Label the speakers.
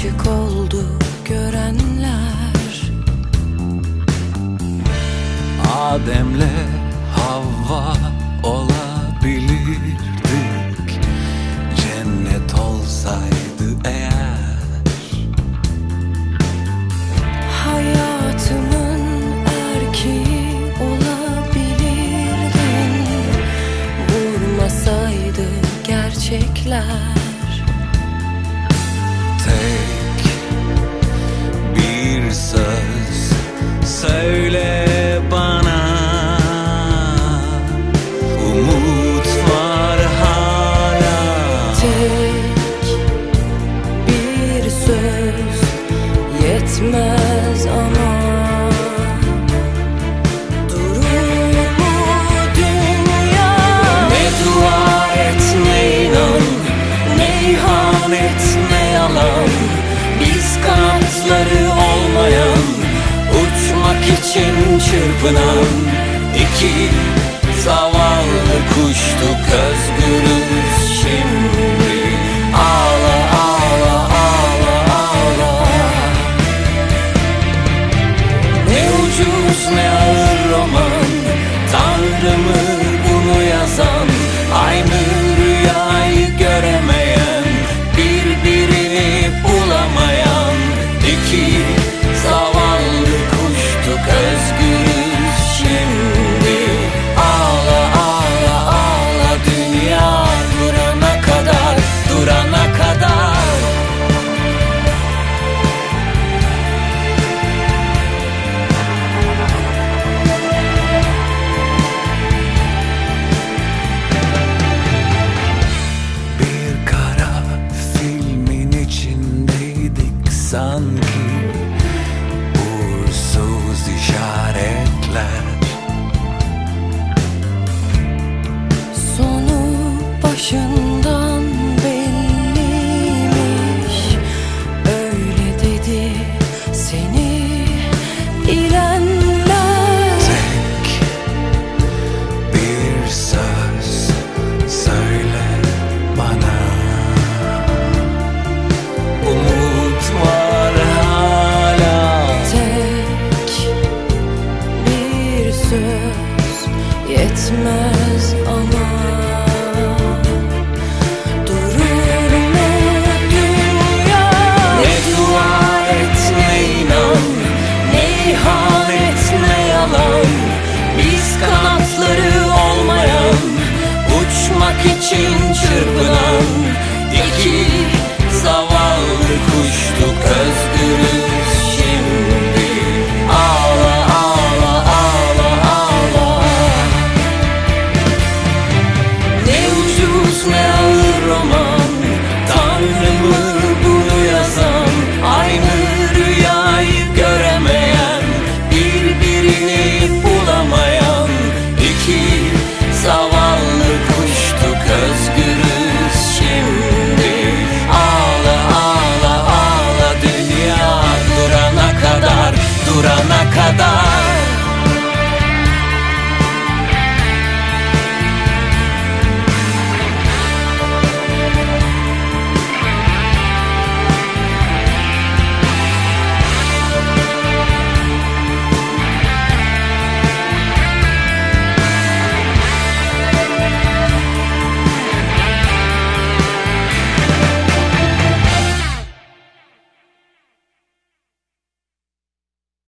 Speaker 1: aşık oldu görenler.
Speaker 2: Adem'le Havva olabilirdik. Cennet olsaydı eğer.
Speaker 1: Hayatımın erkeği olabilirdin. Vurmasaydı gerçekler.
Speaker 2: Take söz. Söyle. için çırpınan iki zavallı kuştuk için çırpınan iki